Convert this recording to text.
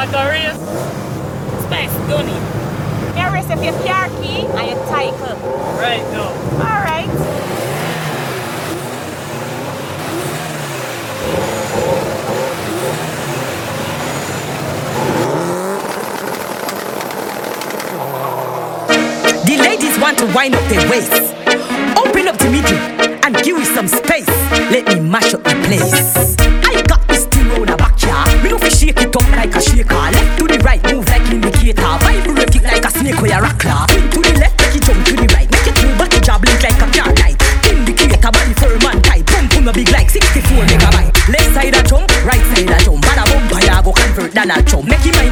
like space if. Right. Alright. The ladies want to wind up their waist. Open up the middle and give me some space. Let me mash up the place. dollar chow. Make him my